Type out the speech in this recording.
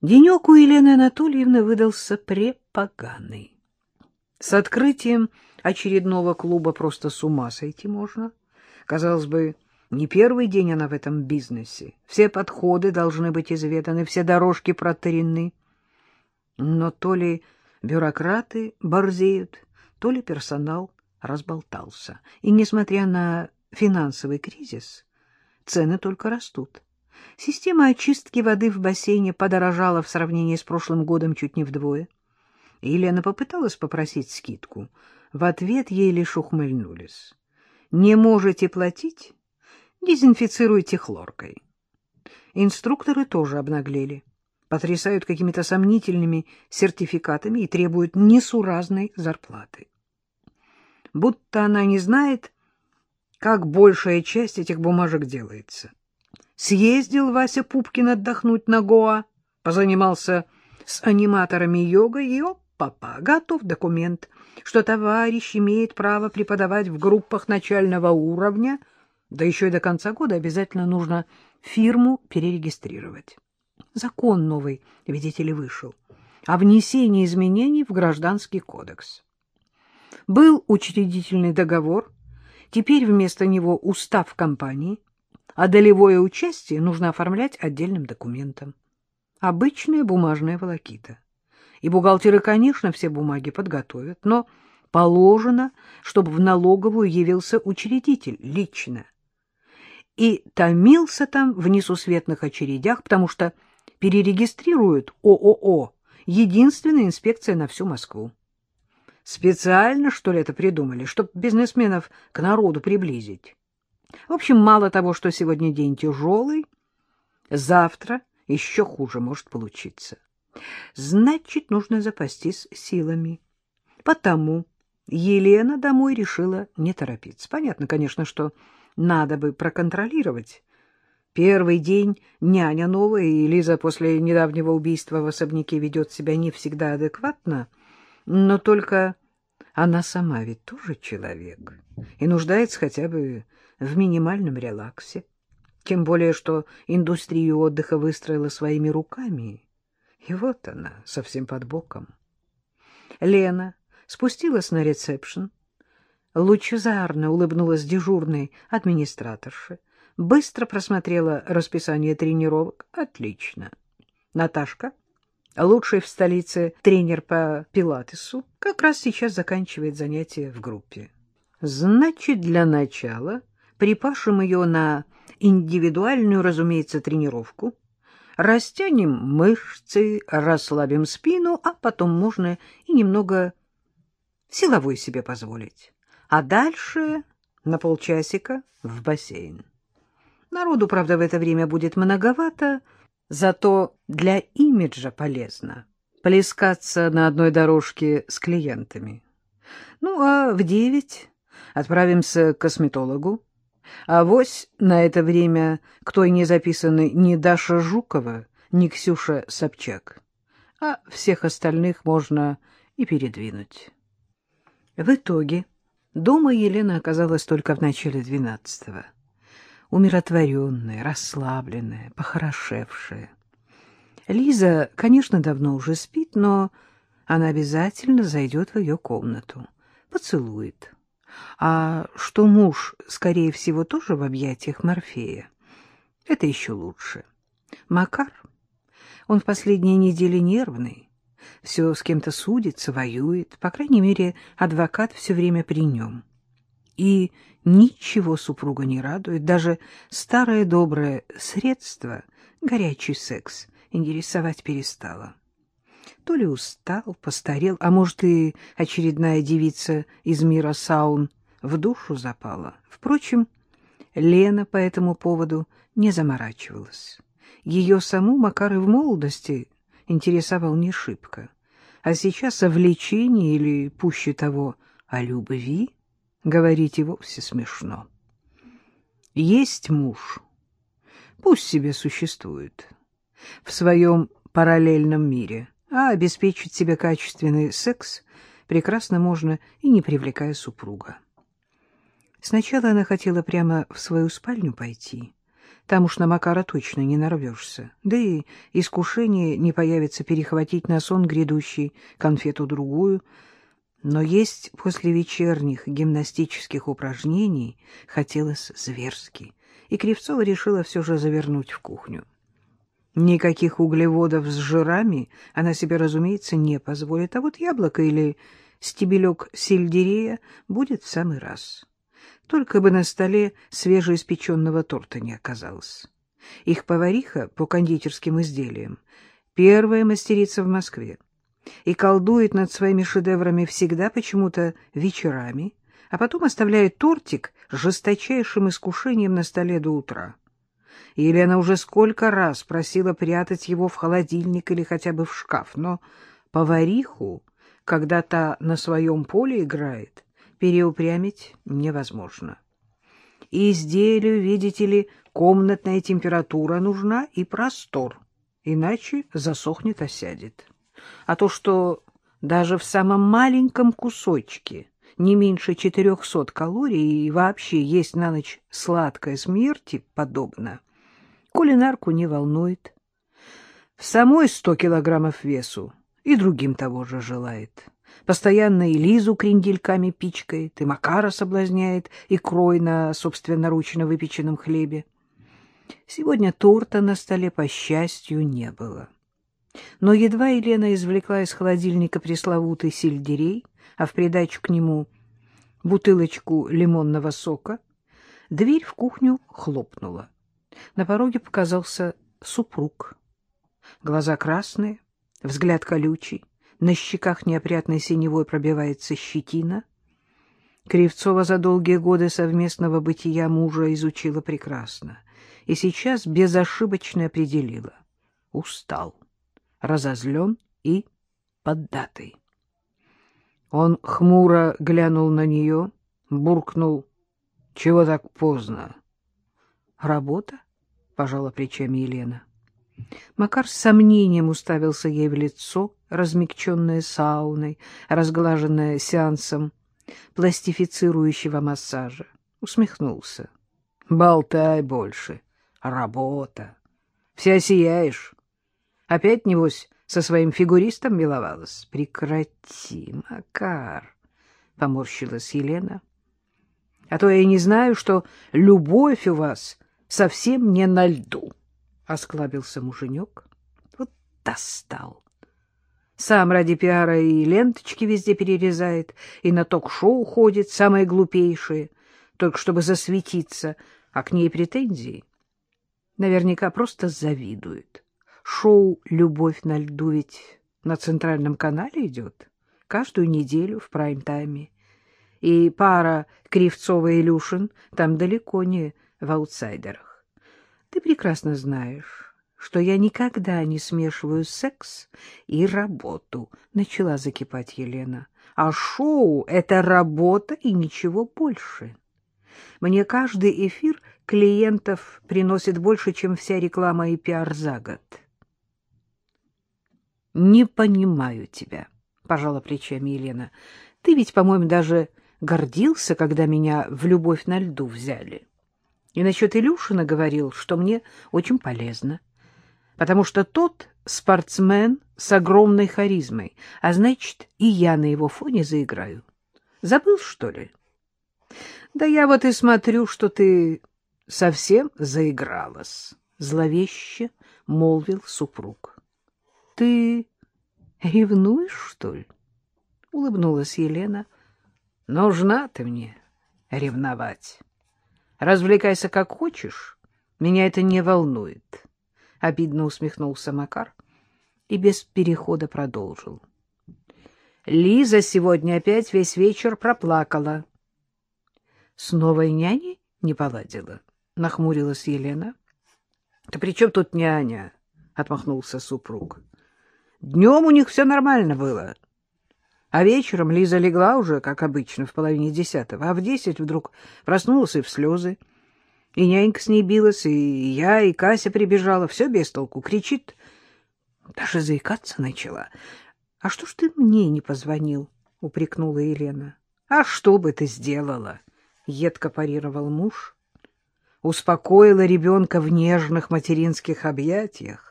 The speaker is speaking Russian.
Денек у Елены Анатольевны выдался препоганый. С открытием очередного клуба просто с ума сойти можно. Казалось бы, не первый день она в этом бизнесе. Все подходы должны быть изведаны, все дорожки протарены. Но то ли бюрократы борзеют, то ли персонал разболтался. И, несмотря на финансовый кризис, цены только растут. Система очистки воды в бассейне подорожала в сравнении с прошлым годом чуть не вдвое. Елена попыталась попросить скидку. В ответ ей лишь ухмыльнулись. «Не можете платить? Дезинфицируйте хлоркой». Инструкторы тоже обнаглели, потрясают какими-то сомнительными сертификатами и требуют несуразной зарплаты. Будто она не знает, как большая часть этих бумажек делается. Съездил Вася Пупкин отдохнуть на Гоа, позанимался с аниматорами йога и оп-папа, готов документ, что товарищ имеет право преподавать в группах начального уровня, да еще и до конца года обязательно нужно фирму перерегистрировать. Закон новый, видите ли, вышел о внесении изменений в Гражданский кодекс. Был учредительный договор, теперь вместо него устав компании, а долевое участие нужно оформлять отдельным документом. Обычная бумажная волокита. И бухгалтеры, конечно, все бумаги подготовят, но положено, чтобы в налоговую явился учредитель лично. И томился там в несусветных очередях, потому что перерегистрируют ООО, единственная инспекция на всю Москву. Специально, что ли, это придумали, чтобы бизнесменов к народу приблизить? В общем, мало того, что сегодня день тяжелый, завтра еще хуже может получиться. Значит, нужно запастись силами. Потому Елена домой решила не торопиться. Понятно, конечно, что надо бы проконтролировать. Первый день няня новая, и Лиза после недавнего убийства в особняке ведет себя не всегда адекватно, но только она сама ведь тоже человек и нуждается хотя бы в минимальном релаксе. Тем более, что индустрию отдыха выстроила своими руками. И вот она, совсем под боком. Лена спустилась на ресепшн, лучезарно улыбнулась дежурной администраторше, быстро просмотрела расписание тренировок. Отлично. Наташка, лучший в столице тренер по пилатесу, как раз сейчас заканчивает занятия в группе. Значит, для начала припашем ее на индивидуальную, разумеется, тренировку, растянем мышцы, расслабим спину, а потом можно и немного силовой себе позволить. А дальше на полчасика в бассейн. Народу, правда, в это время будет многовато, зато для имиджа полезно плескаться на одной дорожке с клиентами. Ну, а в девять отправимся к косметологу, а вось на это время кто и не записаны ни Даша Жукова, ни Ксюша Собчак. А всех остальных можно и передвинуть. В итоге дома Елена оказалась только в начале двенадцатого. Умиротворенная, расслабленная, похорошевшая. Лиза, конечно, давно уже спит, но она обязательно зайдет в ее комнату, поцелует а что муж, скорее всего, тоже в объятиях Морфея, это еще лучше. Макар, он в последние недели нервный, все с кем-то судится, воюет, по крайней мере, адвокат все время при нем. И ничего супруга не радует, даже старое доброе средство, горячий секс, интересовать перестало. То ли устал, постарел, а может и очередная девица из мира саун в душу запала. Впрочем, Лена по этому поводу не заморачивалась. Ее саму Макар и в молодости интересовал не шибко. А сейчас о влечении или, пуще того, о любви говорить и вовсе смешно. Есть муж, пусть себе существует в своем параллельном мире, а обеспечить себе качественный секс прекрасно можно и не привлекая супруга. Сначала она хотела прямо в свою спальню пойти. Там уж на Макара точно не нарвешься. Да и искушение не появится перехватить на сон грядущий конфету-другую. Но есть после вечерних гимнастических упражнений хотелось зверски, и Кривцова решила все же завернуть в кухню. Никаких углеводов с жирами она себе, разумеется, не позволит, а вот яблоко или стебелек сельдерея будет в самый раз. Только бы на столе свежеиспеченного торта не оказалось. Их повариха по кондитерским изделиям первая мастерица в Москве и колдует над своими шедеврами всегда почему-то вечерами, а потом оставляет тортик жесточайшим искушением на столе до утра. Елена уже сколько раз просила прятать его в холодильник или хотя бы в шкаф, но повариху, когда та на своем поле играет, переупрямить невозможно. изделию, видите ли, комнатная температура нужна и простор, иначе засохнет, осядет. А то, что даже в самом маленьком кусочке не меньше четырехсот калорий и вообще есть на ночь сладкое смерти подобно, кулинарку не волнует. В самой сто килограммов весу и другим того же желает. Постоянно и Лизу крендельками пичкает, и Макара соблазняет икрой на собственноручно выпеченном хлебе. Сегодня торта на столе, по счастью, не было. Но едва Елена извлекла из холодильника пресловутый сельдерей, а в придачу к нему бутылочку лимонного сока, дверь в кухню хлопнула. На пороге показался супруг. Глаза красные, взгляд колючий, на щеках неопрятной синевой пробивается щетина. Кривцова за долгие годы совместного бытия мужа изучила прекрасно и сейчас безошибочно определила. Устал, разозлен и поддатый. Он хмуро глянул на нее, буркнул. — Чего так поздно? — Работа? — пожала плечами Елена. Макар с сомнением уставился ей в лицо, размягченное сауной, разглаженное сеансом пластифицирующего массажа. Усмехнулся. — Болтай больше. Работа. Вся сияешь. Опять, небось, со своим фигуристом миловалась? — Прекрати, Макар, — поморщилась Елена. — А то я не знаю, что любовь у вас совсем не на льду. — осклабился муженек. Вот достал. Сам ради пиара и ленточки везде перерезает, и на ток-шоу ходит, самые глупейшие, только чтобы засветиться, а к ней претензии. Наверняка просто завидует. Шоу «Любовь на льду» ведь на центральном канале идет каждую неделю в прайм-тайме. И пара Кривцова и Илюшин там далеко не в аутсайдерах. Ты прекрасно знаешь, что я никогда не смешиваю секс и работу, — начала закипать Елена. А шоу — это работа и ничего больше. Мне каждый эфир клиентов приносит больше, чем вся реклама и пиар за год. Не понимаю тебя, пожала плечами Елена. Ты ведь, по-моему, даже гордился, когда меня в любовь на льду взяли. И насчет Илюшина говорил, что мне очень полезно, потому что тот спортсмен с огромной харизмой, а значит, и я на его фоне заиграю. Забыл, что ли? Да я вот и смотрю, что ты совсем заигралась, — зловеще молвил супруг. — Ты ревнуешь, что ли? — улыбнулась Елена. — Нужна ты мне ревновать. Развлекайся как хочешь, меня это не волнует. Обидно усмехнулся Макар и без перехода продолжил. Лиза сегодня опять весь вечер проплакала. — С новой няней не поладила? — нахмурилась Елена. — Да при чем тут няня? — отмахнулся супруг. Днем у них все нормально было. А вечером Лиза легла уже, как обычно, в половине десятого, а в десять вдруг проснулась и в слезы. И нянька с ней билась, и я, и Кася прибежала, все без толку, кричит. Даже заикаться начала. — А что ж ты мне не позвонил? — упрекнула Елена. — А что бы ты сделала? — едко парировал муж. — успокоила ребенка в нежных материнских объятиях.